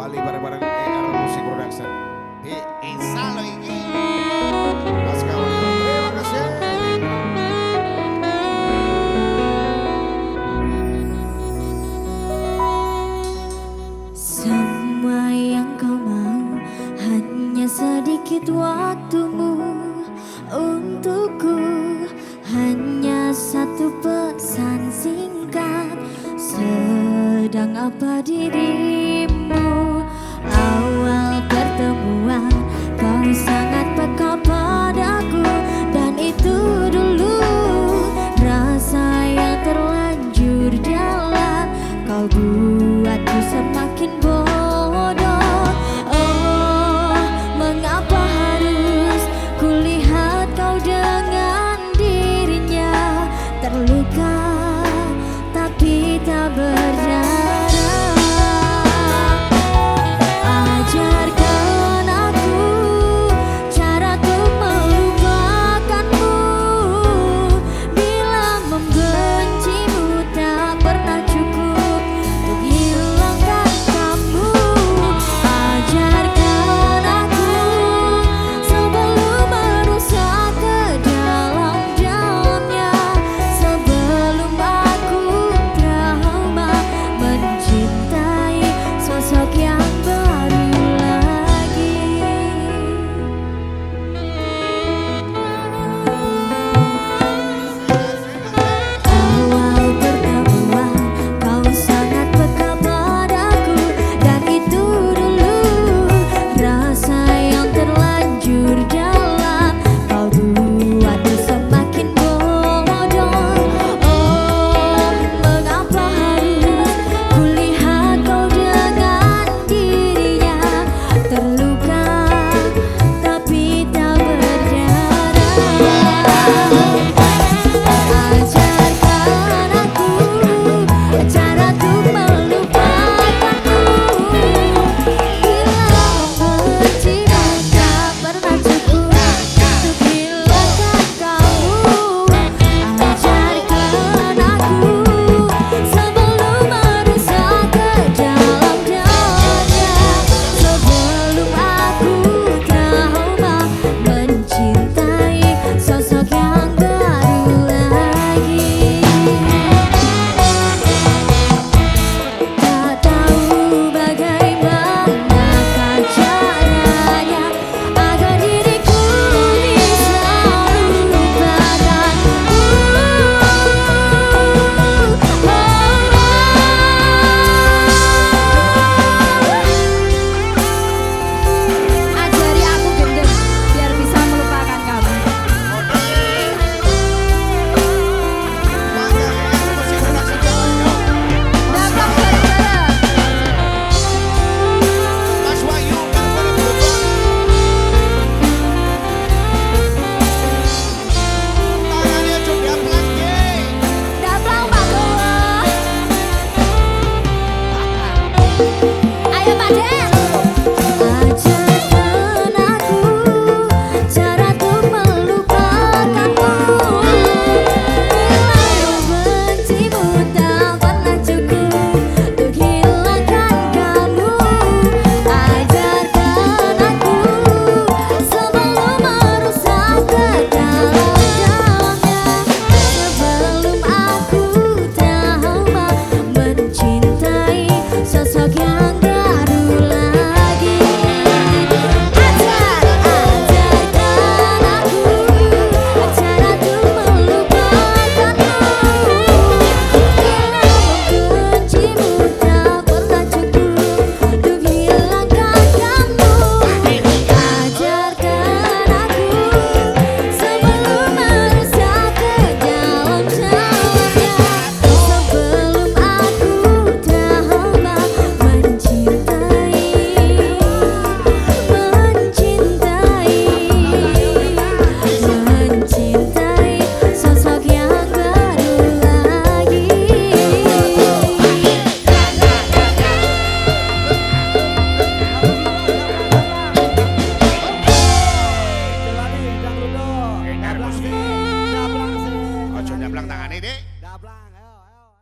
Bali bareng-bareng Music Production. Di ini. Mas kasih. Semua yang kau mau hanya sedikit waktumu untukku hanya satu pesan singkat sedang apa dirimu buatku semakin bodoh.